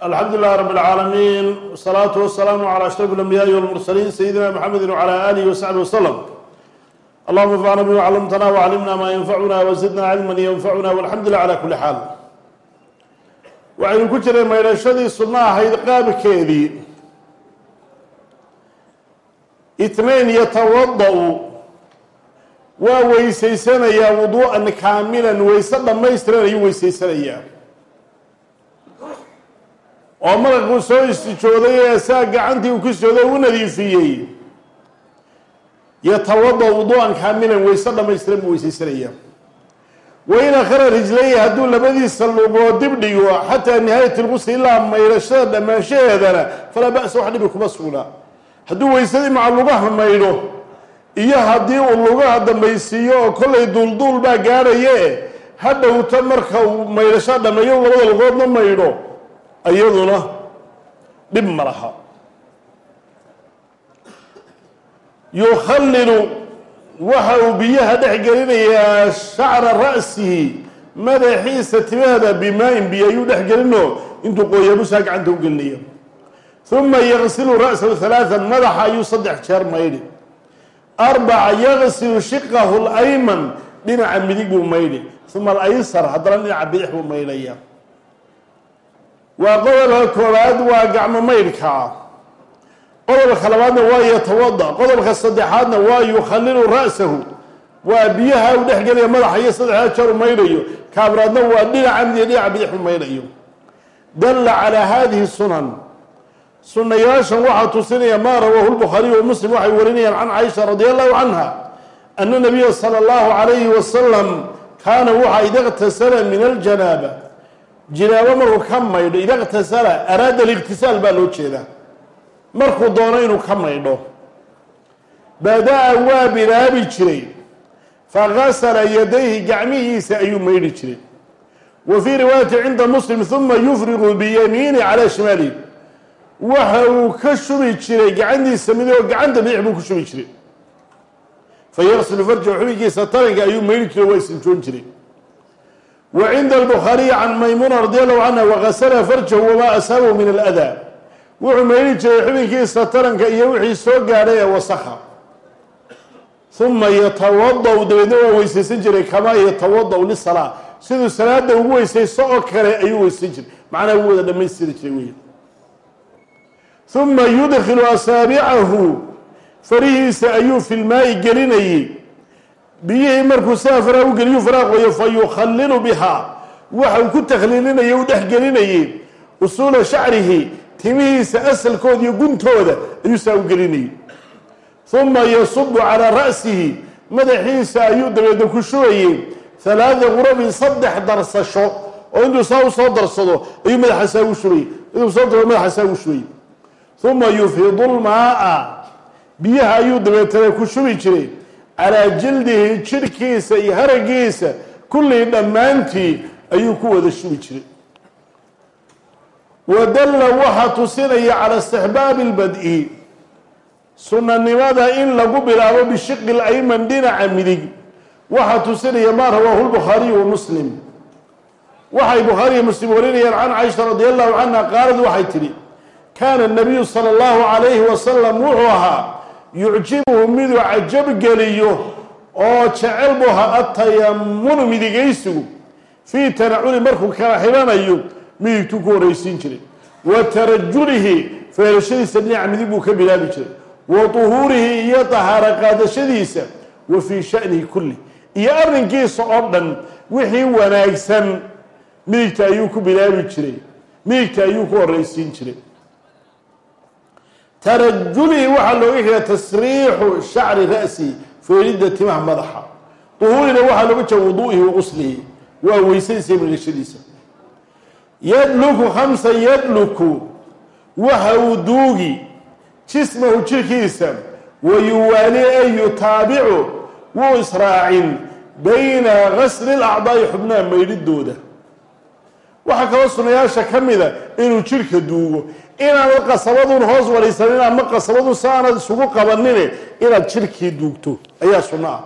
alxamdu lilah rab اlcaalamiin wsalaatu wasalaamu calى ashraf اlambiyaai wاlmursaliin sayidina mxamedi wclى alihi wasaxbi waslm allahuma anfacna bima clamtana wclimna ma yanfacuna wzidna cilma yanfacuna walxamdu lilah cala kuli xaal waxaynu ku jiray maydhashadii sunno ahayd qaabkeedii itnayn yatawada-u waa weysaysanayaa wuduu'an kaamilan weyse dhammaystiran ayuu weysaysanayaa oo maraquu soo istijooday ee saa gacantii uu ku sijooday u nadiifiyey. Yatawada wuduu'an kaamilan weyse dhammaystiran buu weysaysanayaa. Wain akhara rijlayhi hadduu labadiisa lugood dib dhigo xataa nihaayat lqusli ilaa maydhashada dhammaanshaheedana falaa ba'sa wax dhibi kuma sugnaa hadduu weysadii maca lugaha maydho iyo haddii uu lugaha dambaysiiyo oo kollay duulduul baa gaadhaye ha dhowto marka uu maydhashada dhameeyo labada lugoodna maydho iyaduna dhib ma laha. Yukhallilu waxa uu biyaha dhex gelinayaa shacra ra'sihi madaxiisa timaada bimaa-in biyo ayuu dhex gelino intuu qooyabusaa gacanta u gelinaya uma yaqsilu ra'sahu halaatan madaxa ayuu saddex jeer maydhi arbaca yaqsilu shiqahu layman dhinaca midig buu maydhi uma alaysar haddana dhinaca bidix buu maydhaya waa qodobka koowaad waa gacmo maydhkaa qodobka labaadna waa yatawada. Qodobka saddexaadna waa yukhalilu ra'sahu. Waa biyaha u dhex gelaya madaxa iyo saddexdaa jeer u maydhayo kaabraadna waa dhinaca midig dhinaca bidix u maydhayo dalla calaa hadihi sunan. Sunayaashan waxaa tusinaya maa rawaahu lbukhaariy wa muslim waxay warinayaan can caaisha radi allahu canha ana nabiya sala allahu calayhi wasalam kaana waxa ida iqtasala min aljanaaba jinaabo markuu ka maydho ida iqtasala araada liqtisaal baa loo jeedaa. Markuu doono inuu ka maydho. Badaa waa bilaabi jiray. Fagasala yadayhi gacmihiisa ayuu maydhi jiray. Wa fii riwaayati cinda muslim uma yufriqu biyamiini calaa shimaalihi waxa uu ka shubi jiray gacantiisa mid oo gacanta bidix buu ku shubi jiray. Fa yaqsilu farjahu xubinkiisa taranka ayuu maydhi jiray waa istinjoon jiray wa cinda albukhaariyi can maymuna radi allahu canha wagasala farjahu wamaa asaabahu min aladaa wuxuu maydhi jiray xubinkiisa taranka iyo wixii soo gaadhay ee wasakha uma yatawada-u dabeedna waa weysaysan jiray kamaa yatawada-u lisalaa siduu salaada ugu weysaysto oo kale ayuu weysaysan jiray macnaha wuu wada dhammaystiri jiray wey uma yudkilu asaabicahu farihiisa ayuu filmaayi gelinayey biyihii markuu saa faraha u geliyu faraha qoyo fa yukhalilu bihaa waxa uu ku takhliilinaya u dhex gelinayey usuula shacrihi timihiisa asalkooda iyo guntooda ayuu saa u gelinayey uma yasubu calaa ra'sihi. Madaxiisa ayuu dabeedna ku shubayey halaada qurabin saddex darsasho oo intuu saa u soo darsado ayuu madaxa saa u shubayey intuu soo daro madaxa saa u shubayey uma yufiidu lmaaa biyaha ayuu dabeetana ku shubi jiray calaa jildihi jidhkiisa iyo haragiisa kullii dhammaantii ayuu ku wada shubi jiray. Wadalla waxaa tusinaya cala istixbaabi lbad-i sunanimada in lagu bilaabo bishiqi layman dhinaca midig. Waxaa tusinaya maa rawaahu lbukhaariyu wa muslim. Waxay bukhaariya muslim warinayaan can caisha radi allahu canha qaalad waxay tidhi kaana nabiyu sala allahu calayhi wasalam wuxuu ahaa yucjibuhu miduu cajabgeliyo oo jecel buu ahaa atayamunu midigaysigu fii tanaculi markuu kala xidhanayo midigtuu ku horaysiin jiray. Wa tarajulihi feerashadiisa dhinaca midig buu ka bilaabi jiray. Wa duhuurihi iyo tahaaro qaadashadiisa wa fii shanihi kulli. Iyo arrinkiisa oo dhan wixii wanaagsan midigta ayuu ku bilaabi jiray. Midigta ayuu ku horaysiin jiray tarajulihi waxaa looga jeeda tasriixu shacri ra'sihi feelidda timaha madaxa. Duhuurina waxaa looga jeeda wuduu'ihi wa quslihi waa weysadiisa iyo yadluku khamsa yadluku waxa uu duugi jismahu jirkiisa wa yuwaali an yutaabicu wuu israacin bayna gasli lacdaa'i xubnaha maydhidooda. Waxaa kaloo sunayaasha ka mida inuu jidhka duugo inaanad qasabadun hoos wadhaysanin ama qasabadun sa aanad isugu qabanine inaad jidhkii duugto. Ayaa sunno ah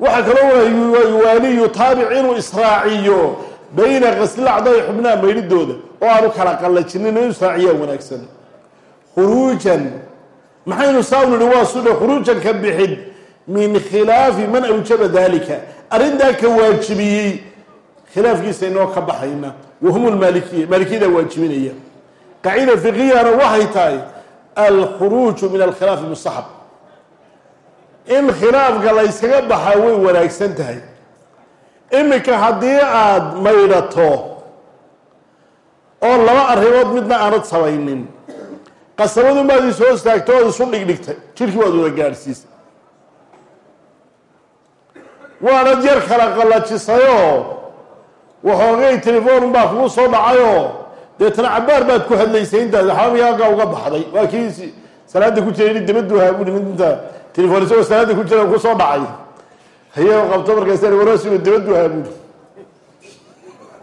waxaa kaloo yuwaali yutaabic inuu israaciyo bayna qaslilacdaai xubnaha maydhidooda oo aanu kala qallajinin inu saaciyaa wanaagsan. Khuruujan maxaynu saa u nihi waa sudha khuruujan ka bixid min khilaafi man awjaba dalika arrintaa ka waajibiyey khilaafkiisa inoo ka baxayna wahum lmaalikiya maalikiyada waajibinaya qaacida fiqiyana waxay tahay alkhuruuju min alkhilaafi mustaxab in khilaafka la yskaga baxaa way wanaagsan tahay. Iminka haddii aada maydhato oo laba arrimood midna aanad samaynin qasabadu maad is hoo istaagto ood isu dhigdhigtay jirkii waad wada gaadhsiisay waanad yar kala qallajisayoo waxoogay telefoon baa kugu soo dhacayoo deetana cabaar baad ku hadlaysay intaas xaamiga halkaa uga baxday. Waa kii salaada ku jiray dabadu haabui inta telefoon isagoo salaada ku jira ku soo dhacay. Haye qabto markaas warasinu dabadu haaburi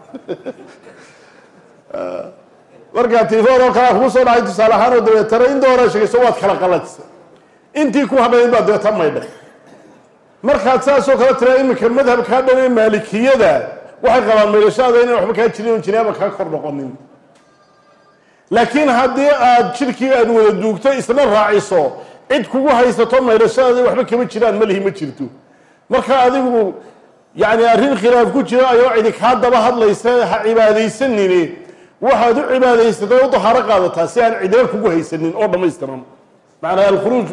markaa telefoon oo kalea kugu soo dhacay tusaale ahaan oo dabeetana in doora sheegayso waad kala qalajisay intii ku hadhayd baa dabeeta maydhay markaad saasoo kale tira iminka madhabkaa dhan ee maalikiyada waxay qabaan maydhashaada inaan waxba kaa jirin oon jinaaba kaa kor noqonin laakiin haddii aad jidhkii aad wada duugto isna raaciso. Cid kugu haysato maydhashaada waxba kama jiraan malihi ma jirto. Marka adigu yacni arrin khilaaf ku jiro ayoo cidi kaa daba hadlaysa ha cibaadaysanini. Waxaad u cibaadaysatay u dahaaro qaadataa si aan cidina kugu haysanin oo dhammaystiran. Macnaa alkhuruuj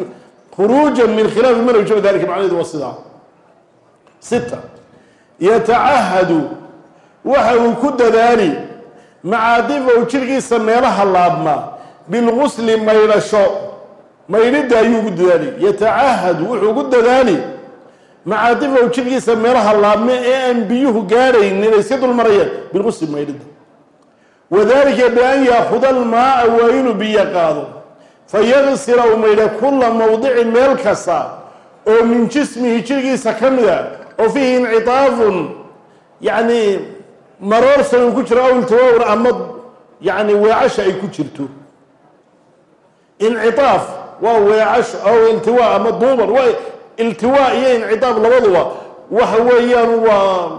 khuruujan min khilaafi man awjaba dalika macnaheedu waa sidaa. Sita. Yatacahadu. Waxa uu ku dadaali macaadifahu jirkiisa meelaha laabma. Bilgusli maydhasho maydhidda ayuu ugu dadaali. Yatacahadu wuxuu ugu dadaali. Macaadifahu jirkiisa meelaha laabma ee aan biyuhu gaadhaynin ay iska dulmarayaan. Bilgusli maydhidda wadalika bian yaakuda almaaa waa inuu biyo qaado fayagsila u maydha kula mawdicin meel kasta oo min jismihi jirkiisa ka mida oo fiihi incitaafun yacni maroorsan uu ku jiro aw iltiwaawun ama yani weecasha ay ku jirto. Incitaaf waa weecasho aw iltiwaa ama duuban waa iltiwaa iyo incitaaf labaduba waxa weeyaan waa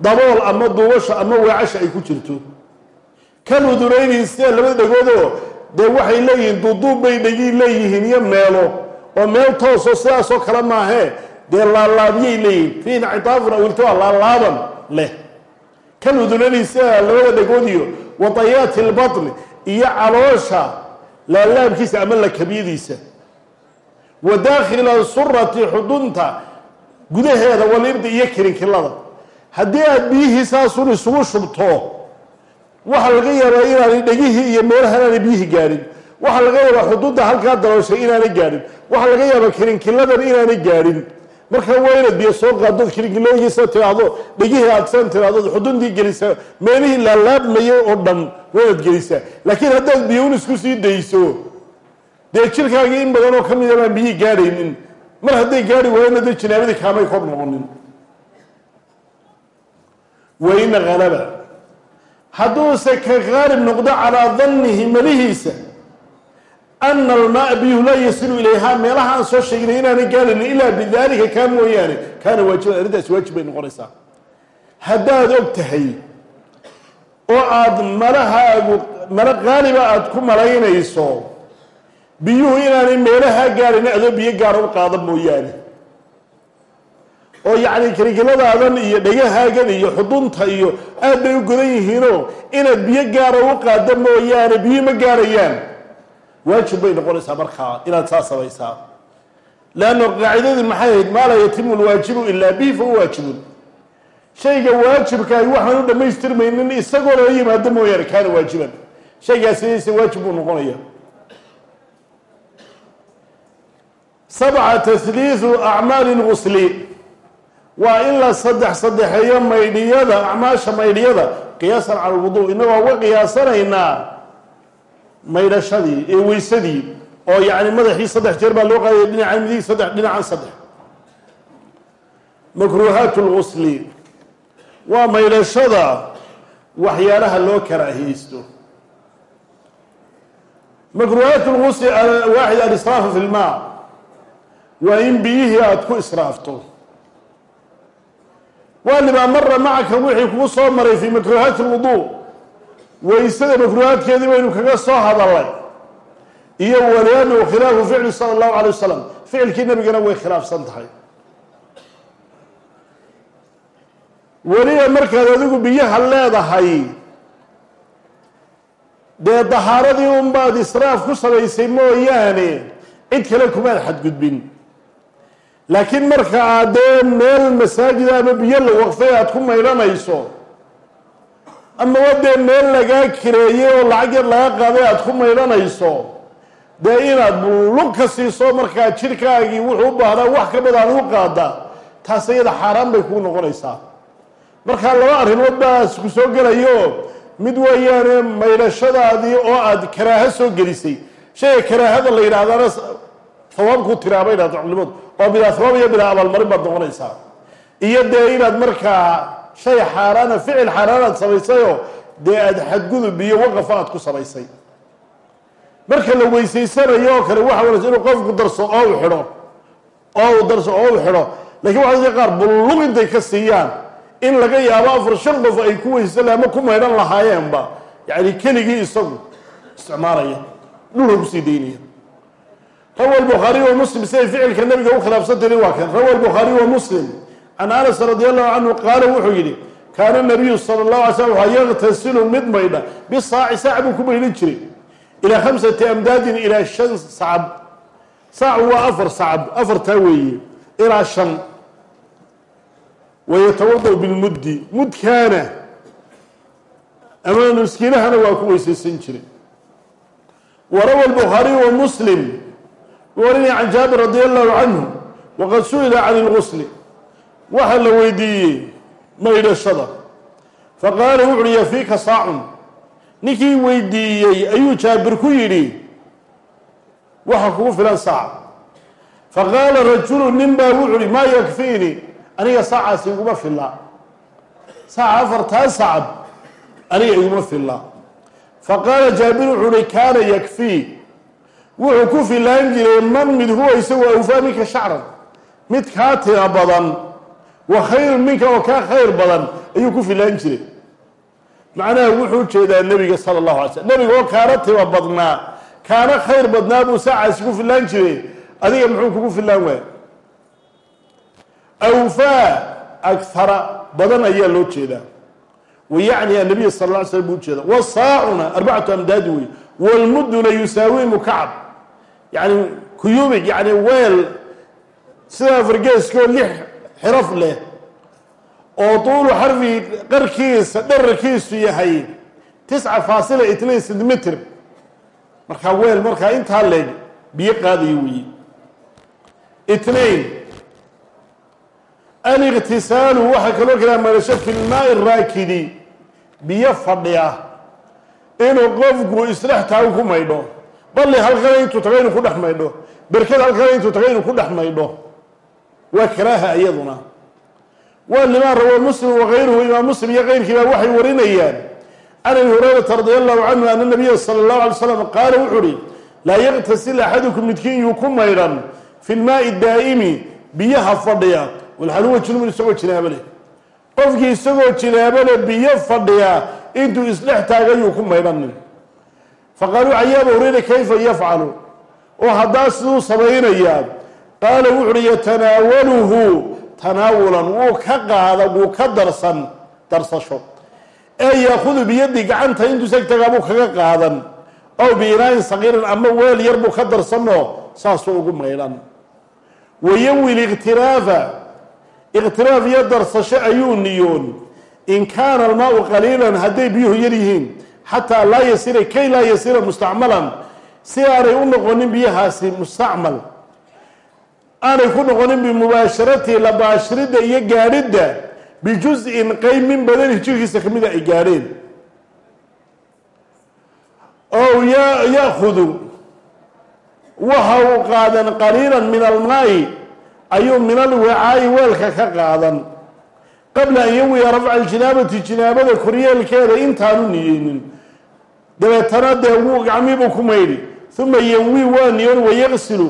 dabool ama duubasha ama weecasha ay ku jirto. Kan udunayni sida labada dhagoodoo dee waxay leeyihiin duuduub bay dhegii leeyihiin iyo meelo oo meel toosoo sidaasoo kale maahee dee laalaabiyay leeyihiin. Fii incitaafun aw iltiwaa laalaaban leh kan udunani sida labada dhagood iyo wadayaati lbatni iyo caloosha laalaabkiisa ama lakabyadiisa wa daakhila surati xudunta gudaheeda walibdi iyo kirinkilada. Haddii aad biyihii saasun isugu shubto waxaa laga yaabaa inaanay dhegihii iyo meelaha inaanay biyihii gaadhin waxaa laga yaabaa xudunta halkaa dalooshay inaanay gaadhin waxaa laga yaabaa kirinkiladan inaanay gaadhin marka waa biyo soo qaadod kirinkiloogiisa tiraahdo dhegihii aadsan tiraahdo xuduntii gelisa meelihii laalaabmayay oo dhan waa gelisaa laakiin haddaad biyo un isku sii dayso dee jirkaagii in badan oo ka mida baan biyihii gaadhaynin. Mar hadday gaadhi waayana dee janaabadii kaamay kor noqonin. Waina halaba hadduuse ka qaalib noqdo calaa dannihi malihiisa ana almaaa biyuhu laa yasilu ilayhaa meelaha aan soo sheeginay inaanay gaadhaynin ilaa bidalika kaa mooyaane kaana waajiban arrintaasi waajib bay noqonaysaa haddaad og tahay oo aada malahaagu malo qaaliba aada ku malaynayso biyuhu inaanay meelahaa gaadhayn adoo biyo gaara u qaada mooyaane oo yacni kirigiladaadan iyo dhagahaagan iyo xudunta iyo aad bay u godan yihiinoo inaad biyo gaara u qaado mooyaane biyo ma gaarayaan waajib bay noqonaysaa markaa inaad saa samaysaa leanna qaacidadii maxay ahayd maa laa yatimu lwaajibu ilaa bihi fahuwa waajibun. Shayga waajibkaahi waxaan u dhammaystirmaynin isagoo lala yimaado mooyaane kaana waajiban. Shaygaasi waajib buu noqonaya. Sabca tahliidu acmaali lgusli waa in la saddex saddexeeyo maydhiyada acmaasha maydhiyada qiyaasan cala lwudu innagoo uga qiyaasanaynaa maydhashadii ee weysadii oo yacni madaxii saddex jeer baa loo qaadaya dhinacan midig saddex dhinacan saddex. Makruuhaat lgusli waa maydhashada waxyaalaha loo karaahiyeysto makruuhaat lgusli waaxid alisraafu fi lmaa waa in biyihii aada ku israafto. Waa limaa mara macaka wixii kugu soo maray fii makruuhaati lwuduu waysada makruuhaadkeedii baynu kaga soo hadalay iyo waliannahu khilaafu ficli sala allahu alay wasalam ficilkii nabigana way khilaafsan tahay. Weliba markaad adigu biyaha leedahay dee dahaaradii unbaad israaf ku samaysay mooyaane cid kale kumaad xadgudbin. Laakiin marka aad dee meel masaajida ama biyo la waqfay aad ku maydhanayso amaba dee meel lagaa kireeyey oo lacag yar laga qaaday aad ku maydhanayso dee inaad lug ka siiso markaa jirkaagii wuxuu u baahdaa wax ka badaan u qaada taas iyada xaaraan bay kuu noqonaysaa. Markaa laba arrimood baa isku soo gelayo. Mid weeyaane maydhashadaadii oo aad karaaho soo gelisay. Shayga karaahada la yidhahdana hawaabkuu tiraabay dhahda culimadu oo bilaa hawaab iyo bilaa abaalmarin baad noqonaysaa. Iyo dee inaad markaa shay xaaraana ficil xaaraanaad samaysayoo dee aad xadgudub iyo waqafa aad ku samaysay marka la weysaysanayo oo kale waxa wanaagsan inuu qofku darso oo u xidho. Oo uu darso oo u xidho. Lakiin waxaa qaar bullug intay ka siiyaan. In laga yaabo afar shan qof ay ku weysala ama ku maydhan lahaayeenba yacni keligii isagu isticmaalaya dhulka ku sii daynaya. Rawa lbukhaariy wa muslim siday ficilka nabiga u khilaafsantahin waa kan. Rawa lbukhaariy wa muslim can anas radi allahu canhu qaala wuxuu yidhi kaana nabiyu sala allahu alay slam waxaa yaqtasilu mid maydha bisaaci saac buu ku maydhan jiray ilaa khamsati amdaadin ilaa shan sacab. Saacu waa afar sacab afartaa weeye ilaa shan. Wayatawada bilmuddi mudkaana ama nuskiinahana waa ku weysaysan jiray. Warawa albukhaariyu wa muslim warinaya can jaabir radi allahu canhu waqad su'ila can ilgusli waxaa la weydiiyey maydhashada. Faqaala wuxu uhi yafiika saacun. Ninkii weydiiyey ayuu jaabir ku yidhi waxa kugu filan saac. Faqaala rajulu nin baa wuxu uhi maa yakfiini aniga saacaasi iguma filla. Saaca afartaa sacab aniga iguma filla. Faqaala jaabir wuxuu uhi kaana yakfii wuxuu ku filaan jiray man mid huwa isagoo awfaa minka shacran. Mid kaa tira badan wa khayrun minka oo kaa khayr badan ayuu ku filaan jiray. Macnaha wuxuu u jeedaa nebiga sala allahu alay slm nebiga oo kaana tima badnaa kaana khayr badnaa buu saacaasi ku filaan jiray. Adiga muxuu kugu filaan waaya awfaa aghara badan ayaa loo jeedaa. Wayacni annabiya sal lla ly slam buu ujeeda wasaacuna arbacatu amdaadi wey walmudduna yusaawi mukacab yani kuyubig yani weel sidaa fargeeskoo lix xiraf leh oo tuulu xarfi qarkiisa dherarkiisu yahay tisca faasila itnain centimitr markaa weel markaa intaa leeg biyo qaadayo weeye itnain aliqtisaalu waxaa kaloo kalaa malasho fi lmaai raakidi. Biyo fadhiya. Inuu qofku isdhex taago ku maydho. Balli halkana intuu tago inuu ku dhex maydho. Berked halkana intuu tago inuu ku dhex maydho waa karaaha iyaduna. Waa limaa rawaa muslim wakayruhu imaam muslim iyo keyrkiiba waxay warinayaan. Can abi hurayrata radi allahu canhu ana nabiya sala allahu alay slam qaala wuxuu uhi laa yaqtasil axadukum midkiin yuu ku maydhan fi lmaai daa'imi biyaha fadhiya. Walxal huwa junubun isagoo jinaabo qofkii isagoo jinaabo leh biyo fadhiya intuu isdhex taagayuu ku maydhanin faqaaluu cayaaba hureyra kayfa yafcalu? Oo haddaa siduu samaynayaa qaala wuxu uhi yatanaawaluhu tanaawulan wuu ka qaada wuu ka darsan darsasho. Ee yaakudu biyadi gacanta intuu segtagaa buu kaga qaadan. Ow biinaayin saqiirin ama weel yar buu ka darsanoo saasuu ugu maydhan wayawi likhtiraafa ikhtiraaf iyo darsasho ayuu niyoon. In kaana almaau qaliilan hadday biyuhu yar yihiin xataa laa yasira kay laa yasira mustacmalan. Si aanay u noqonin biyahaasi mustacmal aanay ku noqonin bimubaasharati labaashiridda iyo gaadhidda bijus-in qeyb min badani jirkiisa kamida ay gaadheen. Ow ya-khudu waxa uu qaadan qaliilan min almaayi ayuu min alwicaayi weelka ka qaadan. Qabla an yawiya rafca aljinaabati jinaabada koryeelkeeda intaanu niyeynin. Dabeetana dee wuu gacmiibuu ku maydhi uma yanwi waa niyoon wayaqsilu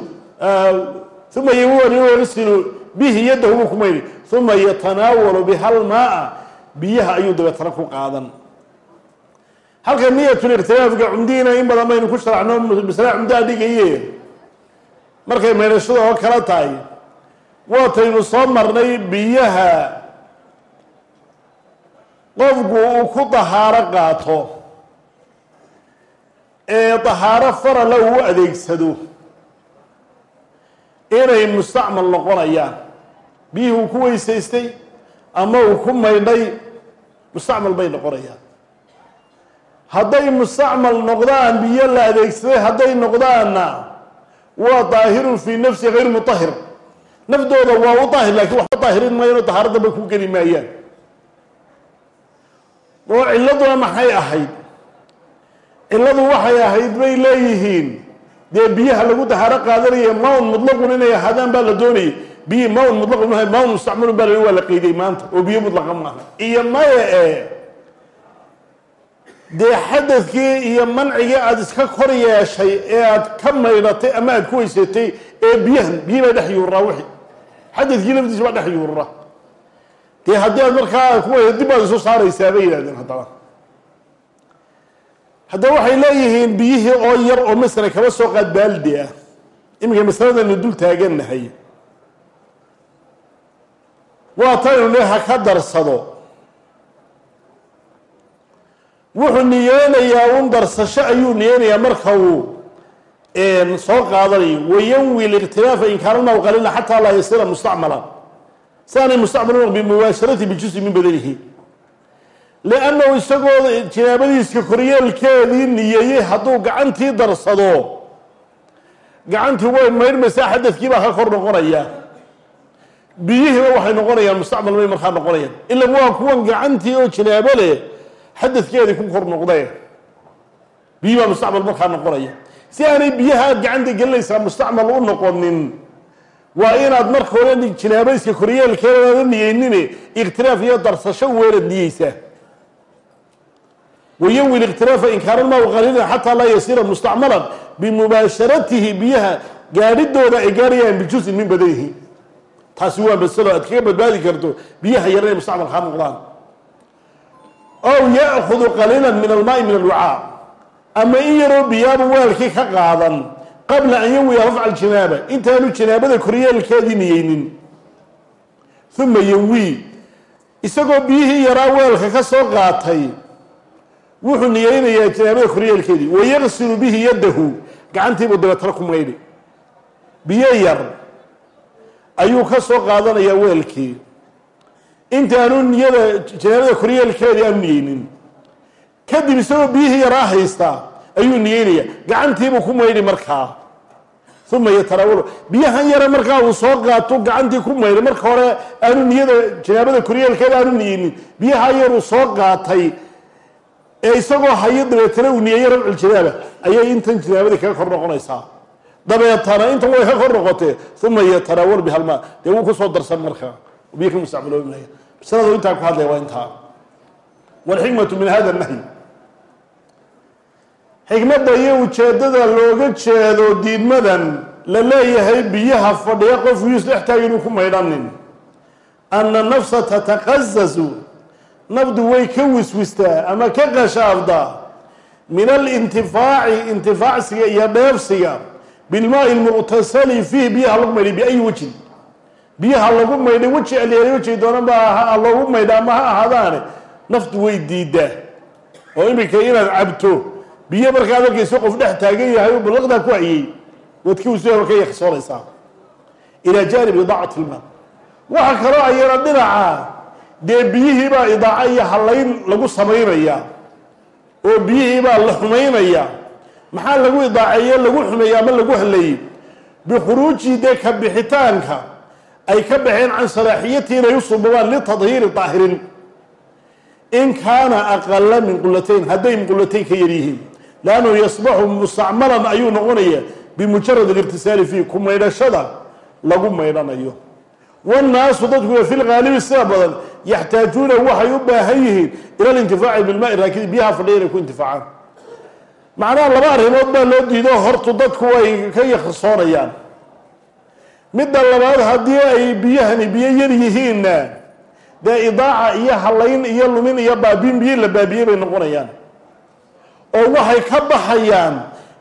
uma wayaqsilu bihi yadahu buu ku maydhi uma yatanaawalu bihal maa biyaha ayuu dabeetana ku qaadan halka niyatulirtilaafka cumdihiina in badan baynu ku sharaxno masale cumdaha dhigaye markay maydhashada oo kala tahay waataynu soo marnay biyaha qofku uu ku dahaaro qaato ee dahaaro farala uu adeegsado inay mustacmal noqonayaan. Biyihii uu ku weysaystay ama uu ku maydhay mustacmal bay noqonayaan. Hadday mustacmal noqdaan biyo la adeegsaday hadday noqdaanna waa daahirun fii nafsi hayr mutahir naftooda waa u daahir laakiin waxba daahirin mayno dahaaro damba ku geli maayaan. Oo cilladuna maxay ahayd? Cilladu waxay ahayd bay leeyihiin dee biyaha lagu dahaaro qaadanaya maun mutlaqun inay ahaadaan baa la doonayay. Biyi maun mutlaqun maaha maun mustacmalun baa la waa la qeydiyay maanta oo biyo mutlaqa maaha iyo maya e dee xadadkii iyo mancigii aada iska kor yeeshay ee aada ka maydhatay ama aada ku weysatay ee biyahan biyi baa dhex yuuraa wixi xadadkii laftiisa baa dhex yuura dee haddii aad markaa ku dib baad isu saaraysaa bay yidhahdeen haddaba haddaba waxay leeyihiin biyihii oo yar oo masala kaba soo qaad baaldi ah. Iminka masaladaynu dul taagannahay waa taynu ne ha ka darsado. Wuxuu niyeynayaa un darsasho ayuu niyeynayaa marka uu soo qaadanayo wayanwi likhtilaafa in kaana maw qalila xataa laa yasira mustacmala si aanay mustacmal bimubaasharati bijusi min badanihi liannahu isagoo jinaabadiiska koryeelkeedii niyeeyey hadduu gacantii darsado gacantii way maydhmaysaa xadadkii baa ka kor noqonaya biyihiiba waxay noqonayaan mustacmal bay markaa noqonayaan ila waa kuwan gacantii oo jinaabo leh xadadkeedii ku kor noqdeen biyihi baa mustacmal markaa noqonaya si aanay biyaha aad gacanta gelinaysaa mustacmal u noqonin waa inaad marka hore jinaabayska koryeelkeedaada niyeynin ikhtilaaf iyo darsasho weerad niyeysaa wayanwi ikhtilaafa in kaana lmaau qaliilan xataa laa yasiira mustacmalan bimubaasharatihi biyaha gaadhidooda ay gaarayaan bijusin min badanihi taasi waa masalo aad kaga badbaadi karto biyaha yar inay mustacmal kaa noqdaan ow ya'kudu qaliila min almaai min alwicaa ama in yaroo biyaabu weelkii ka qaadan qabla an yanwiya rafca aljinaaba intaanu jinaabada koryeelkeedii niyeynin uma yanwi isagoo biyihii yaraa weelka ka soo qaatay wuxuu niyeynayaa jinaabada koryeelkeedii wayaqsilu bihi yadahu gacantiibuu dabeetana ku maydhi. Biyo yar ayuu ka soo qaadanayaa weelkii. Intaanu niyada jinaabada koryeelkeedii aanu niyeynin. Kadib isagoo biyihii yaraa haystaa ayuu niyeynaya gacantiibuu ku maydhi markaa. Uma yatanaawalu biyahan yare markaa uu soo qaato gacantii ku maydhay marka hore aanu niyada jinaabada koryeelkeeda aanu niyeynin. Biyaha yaruu soo qaatay ee isagoo hayo dabeetana uu niyeeyo rabculjinaaba ayay intan jinaabadii kaga kor noqonaysaa. Dabeetana intan way ka kor noqotee uma yatanaawalu bihalmaa dee wuu ku soo darsan markaa. Biyo ka mustacmaloobi maya masalada intaa ku hadlaya waa intaa. Walxikmatu min hada nahyi. Xikmadda iyo ujeeddada looga jeedo diidmadan la leeyahay biyaha fadhiya qofku yus dhex taag inuu ku maydhanin. Anna nafsa tataqasasu nafdu way ka wiswistaa ama ka qashaafdaa. Min alintifaaci intifaacsiga iyo dheefsiga bilmaai lmuqtasali fiih biyaha lagu maydhay biayi wejin biyaha lagu maydhay weji alyeelay weji doonaba ha loogu maydha ama ha ahaadaane naftu way diidaa oo iminka inaad cabto. Biyo markaad arkayso qof dhex taagan yahay oo ballaqdaa ku hayey waad ka wisi ka yaksoonaysaa ilaa jaanib idaacati ilmaa waxa kaloo ayana dhinaca dee biyihiibaa idaaco iyo hallayn lagu samaynayaa oo biyihiibaa la xumaynayaa maxaa lagu idaaceeye lagu xumeeyey ama lagu halleeyey bikhuruuji dee ka bixitaanka ay ka baxeen can salaaxiyati inay u subabaan litadhiiri daahirin in kaana aqala min qulatayn hadday qulatayn ka yar yihiin. Lannahu yasbaxu mustacmalan ayuu noqonaya bimujarad اliqtisaali fiih ku maydhashada lagu maydhanayo wاnnaasu dadku fi lgaalibi sida badan yaxtaajuuna waxay u baahan yihiin ila lintifaaci bilmaai raakidi biyaha fadhiya inay ku intifaacaan macnaha laba arrimood baa loo diido hortu dadku ay ka yaksoonayaan midda labaad haddii ay biyahani biyo yar yihiinna dee idaaca iyo halayn iyo lumin iyo baabiin biyo la baabiyey bay noqonayaan oo waxay ka baxayaan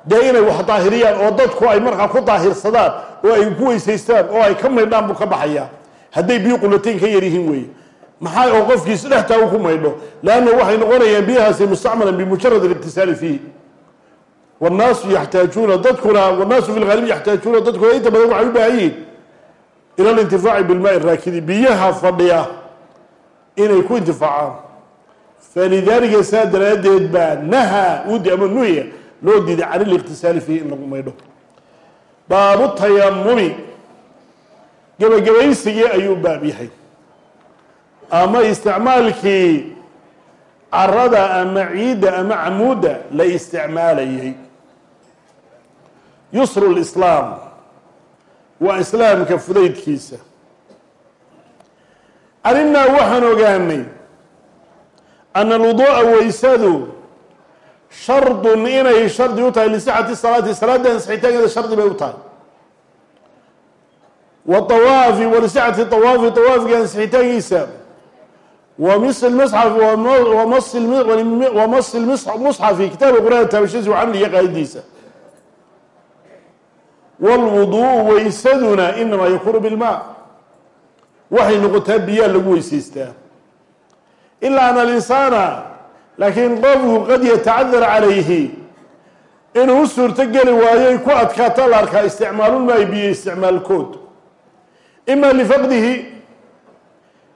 dee inay wax daahiriyaan oo dadku ay markaa ku daahirsadaan oo ay ku weysaystaan oo ay ka maydhaan buu ka baxayaa hadday biyo qulatayn ka yaryihiin weeye maxaa oo qofkiis dhextaa u ku maydho? Leanna waxay noqonayaan biyahaasi mustacmalan bimujarad اliktisaali fiih wاnnaasu yaxtaajuuna dadkuna wannaasu fi lgaalib yaxtaajuuna dadkuna inta badan waxay u baahan yihiin ila alintifaaci bilmaai raakidi. Biyaha fadhiya inay ku intifaacaan. Falidaalika saa daraaddeed baa nahaa udi ama nuhiya loo diiday can اliqtisaali fiihi in lagu maydho. Baabu tayamumi gebagabaysigii ayuu baab yahay. Ama isticmaalkii carada ama ciidda ama camuudda la isticmaalayay. Yusru lislaam. Waa islaamka fudaydkiisa. Calimnaa waxaan ogaanay ana alwuduu'a waysadu shardun inay shardi u tahay lisixati salaati salaadda ansixitaankeeda shardi bay u tahay. Waawaafi walisixati awaafi awaafka ansixitaankiisa wamasi musxafi kitaabka qur'aan taabashadiisa waxamli iyo qaadidiisa wاlwuduءu weysaduna inamaa yakunu bilmaa waxay noqotaa biyaa lagu weysaystaa ilaa an alinsaana laakiin qofku qad yatacadar calayhi. Inuu u suurto geli waayoy ku adkaato la arkaa isticmaalulmaayi biyo isticmaalkood ima lifaqdihi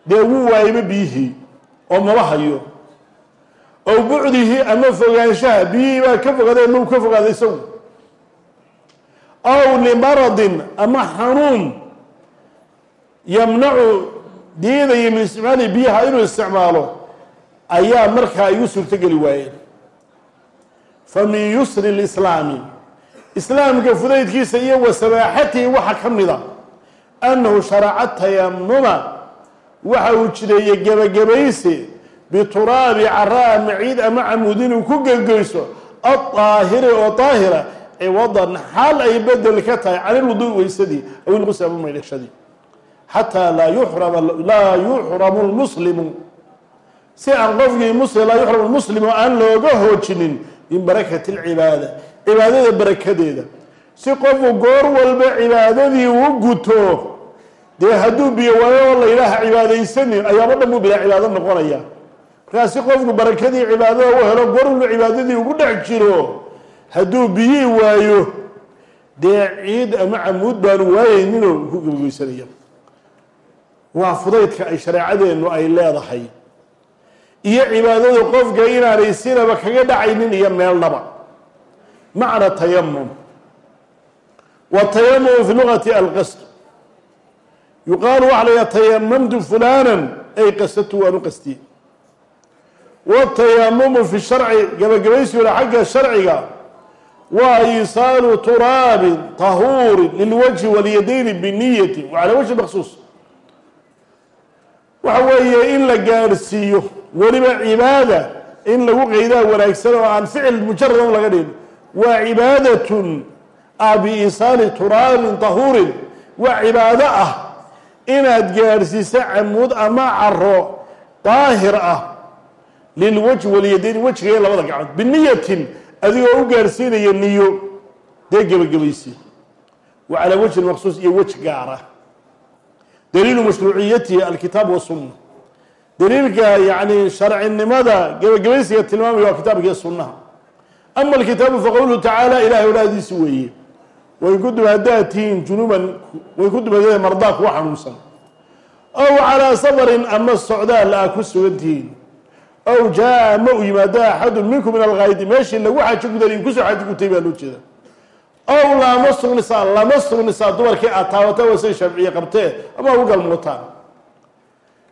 dee wuu waayaba biyihii oo maba hayo. Ow bucdihi ama fogaanshaha biyihii baa ka fogaadee mau ka fogaaday isagu. Aw limaradin ama xanuun yamnacu diidaya min isticmaali biyaha inuu isticmaalo ayaa markaa ay u suurtogeli waayeen. Fa min yusri lislaami islaamka fudaydkiisa iyo wa sabaaxatihi waxaa ka mida annahu sharaca tayamuma waxa uu jireeyey gebagabaysi bituraabi caraa maciid ama camud inuu ku gegoyso adaahiri oo daahira ciwadan xaal ay bedel ka tahay can ilwuduui weysadii aw ilqusl ama maydhashadii xataa laa yuxramu lmuslimu si aan qofkii muslim laa yuxramu lmuslimu aan looga hoojinin min barakati lcibaada cibaadada barakadeeda. Si qofku goor walba cibaadadii u guto dee hadduu biyo waayo la yidhaaha cibaadaysanin ayaaba dhan buu bilaa cibaado noqonaya. Markaa si qofku barakadii cibaadada u helo goor walba cibaadadii ugu dhex jiro hadduu biyii waayo dee ciid ama camuud baanu waayeyninoo ku gebageysanaya waa fudaydka ay shareecadeennu ay leedahay iyo cibaadada qofka inaanay sinaba kaga dhacaynin iyo meelnaba macna tayamum wa tayamumu fi lugati alqasd yuqaalu waxa la yidhaha tayamamtu fulanan ay qasadtu waan u qastiyey watayamumu fi sharci gabagabaysigooda xagga sharciga waa isaalu turaabin tahuurin lilwajhi walyadayni biniyati wacala wajhi maksuus waxa weeye in la gaadhsiiyo weliba cibaada in lagu qeydaa wanaagsan oo aan ficil mujarad laga dhigin waa cibaadatun ah biisaali turaabin tahuurin. Waa cibaado ah inaad gaadhsiiso camuud ama caro daahir ah lilwajhi walyadayni wejiga iyo labada gacmood biniyatin adigoo u gaarhsiinaya niyo dee gebagabaysi. Wa calaa wajhin maksuus iyo wej gaara. Daliilu mashruuciyatihi alkitaab wasunna daliilka yani sharcinimada gebagabaysiga tilmaamaya waa kitaabkiiyo sunnaha. Ama alkitaabu faqowluhu tacaala ilahay odhaadiisi weeye. Wain kuntum haddaad tihiin junuban wain kuntum haddaad mardaa kuwa xanuunsan. Ow calaa safarin ama socdaal aa ku sugan tihiin ow jaa ama u yimaado axadun minkum min alkaaydi meeshii lagu xaajo gudan in ku soo xaajo gutay baa loo jeeda. Ow laamastu nisaa lamastu nisaa dumarkii aad taabata waa qabtee ama ugu galmootaan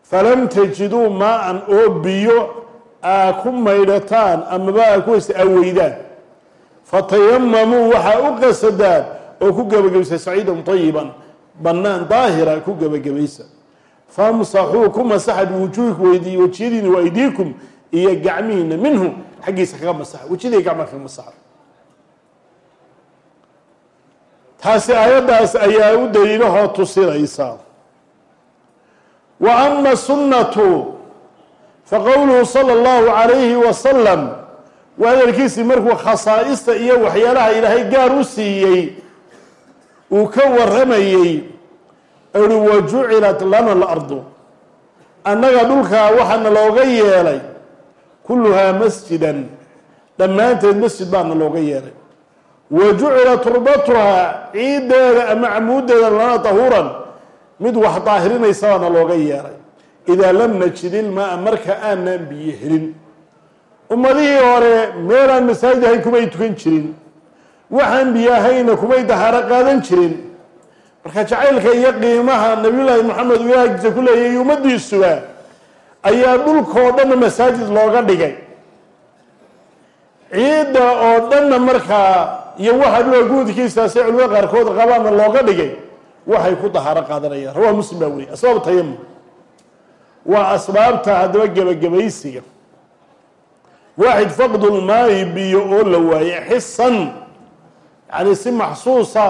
falam tajiduu maa-an oo biyo aa ku maydhataan amaba aa ku haysta aweydaan fatayamamuu waxaa u qasadaan oo ku gebagabaysa saciidan tayiban bannaan daahira ku gebagabaysa famsaxuu ku masaxa biwujuuhikum weydiiy wejiyadiina wa aydiikum iyo gacmihiina minhu xaggiisa kaga masaxa wejiyada gacmaha kaga masaxa taasi aayaddaas ayaa u daliilahoo tusinaysa wa ama sunnatu fa qowluhu sala allahu calayhi wasalam waa hadalkiisii markuu khasaa'ista iyo waxyaalaha ilaahay gaar u siiyey uu ka warramayey uhi wa jucilat lana alardu. Annaga dhulkaa waxaana looga yeelay kulluhaa masjidan. Dhammaanteed masjid baana looga yeelay. Wa jucila turbatuhaa ciiddeeda ama camuuddeeda lana tahuuran mid wax daahirinaysa baana looga yeelay idaa lam najid ilmaa marka aanaan biyo helin. Ummadihii hore meelaan masaajid ahayn kumay tukan jirin. Waxaan biyo ahayna kumay dahaaro qaadan jirin. Marka jacaylka iyo qiimaha nabiyullaahi moxamed uu ilaahiisa ku leeyahay ummaddiisuba ayaa dhulkoo dhanna masaajid looga dhigay. Ciidda oo dhanna markaa iyo waxa dhulka guudkiisaasay culimada qaarkood qabaana looga dhigay waxay ku dahaaro qaadanayaan. Rawaa muslim baa weriy asbaab tayamum waa asbaabta haddaba gebagabaysiga. Waaxid faqdu lmaayi biyo oo la waaye xisan yani si maxsuusa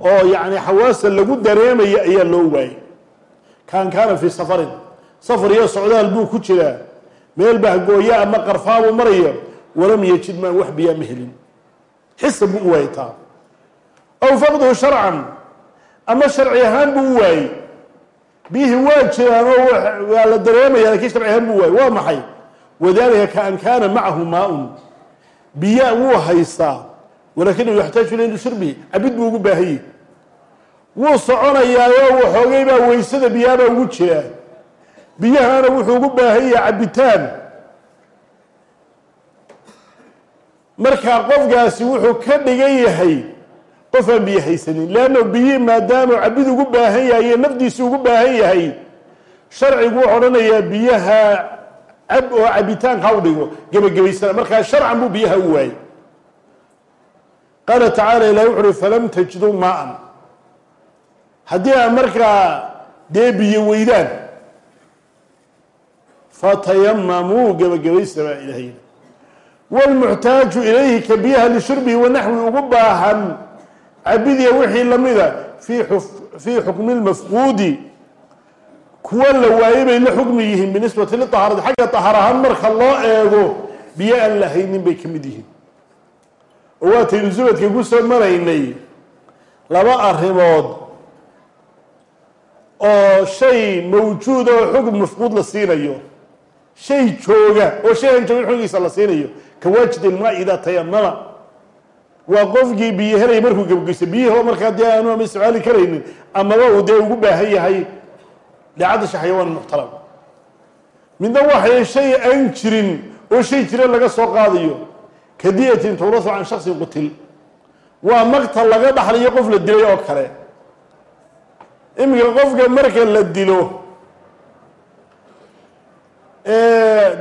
oo yani xawaasa lagu dareemaya ayaa loo waayey. Kaan kaana fii safarin. Safar iyo socdaal buu ku jiraa. Meel bahgooya ama qarfaabuu maraya walam yajid maan wax biyaa ma helin. Xisa buu u waayey taa. Aw faqduhu sharcan ama sharci ahaan buu waayey. Biyihii waa jiraan oo waa la dareemaya lakiin sharci ahaan buu waayey. Waa maxay? Wadalika kaan kaana macahu maa-un. Biya wuu haystaa. Walakinahu yaxtaaju ila lishurbihi cabid buu ugu baahanyay wuu soconayaayo waxoogay baa weysada biyaabaa ugu jiraa biyahana wuxuu ugu baahan yahay cabitaan. Markaa qofkaasi wuxuu ka dhigan yahay qof aan biyo haysanin. Leanno biyi maadaamuu cabid ugu baahan yahay iyo nafdiisi ugu baahan yahay sharcigu wuxuu odhanayaa biyaha cab oo cabitaanka ha u dhigo gebagabaysana markaa sharcan buu biyaha u waayey qaala tacaala ilahi wuxu uhi falam tajiduu maa-an. Haddii aa markaa dee biyo weydaan fatayamamuu gebagabaysa baa ilahay wlmuxtaaju ilayhi ka biyaha lishurbihi wanaxwi ugu baahan cabidiya wixii lamida fii xukmi lmafquudi kuwa la waayey bay la xukmi yihiin binisbati liahaarati xagga tahaar ahaan marka loo eego biyo aan la haynin bay ka mid yihiin. Oo waataynu zubadka ku soo maraynay laba arrimood oo shay mawjuud oo xukm mafquud la siinayo shay jooga oo shay aan joogin xugiisa la siinayo ka waajid ilmaa idaa tayamama waa qofkii biyo helaya markuu gebageysto biyihoo markaa dee aanu ama isticmaali karaynin amaba uu dee ugu baahan yahay licadasha xayawaan muxtaram midna waxay shay aan jirin oo shay jira laga soo qaadayo. Kadiyatin tuurasu can shaksin qutil. Waa magta laga dhaxlayo qof la dilay oo kale. Iminka qofka marka la dilo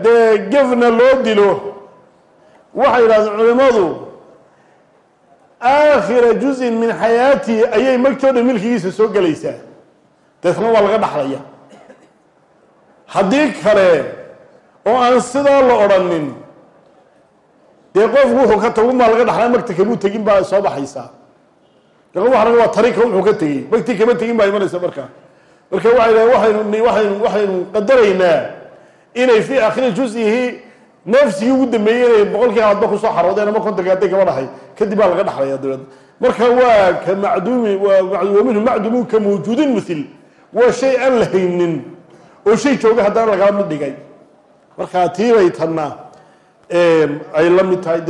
dee gefna loo dilo waxay yidhahdeen culimmadu aakhira juzin min xayaatihi ayay magtooda milkigiisa soo gelaysaa. Deetna waa laga dhaxlaya. Haddii kale oo aan sidaa la odrhanin dee qofku wuxuu ka tago maa laga dhaxlaa magta kamuu tegin baa soo baxaysaa. Waa waa tarika wuxuu ka tegey magti kama tegin baa imanaysa marka marka waxay waxaynu waxaynu waxaynu qadaraynaa inay fii aakhiri juzihi neefsigii ugu dambeeyey inay boqolkii hadba ku soo xaroodeen ama kontonka hadday gaba dhahay kadib baa laga dhaxlaya dabeed marka waa ka macduumi wa minhu macduumun ka mawjuudin mithil waa shay aan la haynin oo shay jooga haddana lagala mid dhigay. Marka tiibay tanna ay la mid tahay